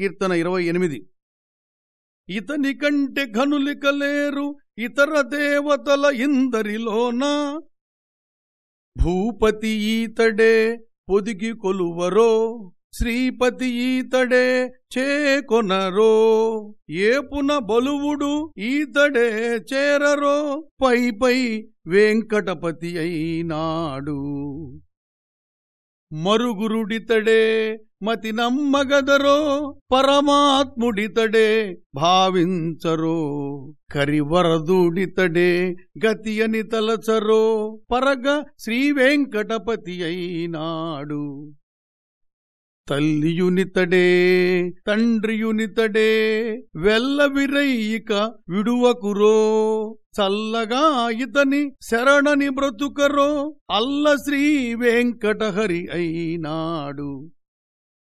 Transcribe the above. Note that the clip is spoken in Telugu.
కీర్తన ఇరవై ఎనిమిది. ఇతని కంటే ఘనులికలేరు ఇతర దేవతల ఇందరిలోన. భూపతి ఈతడే పొదిగి కొలువరో శ్రీపతి ఈతడే చేకొనరో. ఏపున బలువుడు ఈతడే చేరరో పై పై వెంకటపతి అయినాడు. మరుగురుడితడే మతి నమ్మగదరో పరమాత్ముడితడే భావించరో కరివరదుడితడే గతి అని తలచరో పరగ శ్రీవేంకటపతి అయినాడు. తల్లియునితడే తండ్రియునితడే వెల్లవిరయిక విడువకురో చల్లగా ఇతని శరణని బ్రతుకరో అల్ల శ్రీ వెంకటహరి అయినాడు.